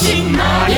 watching my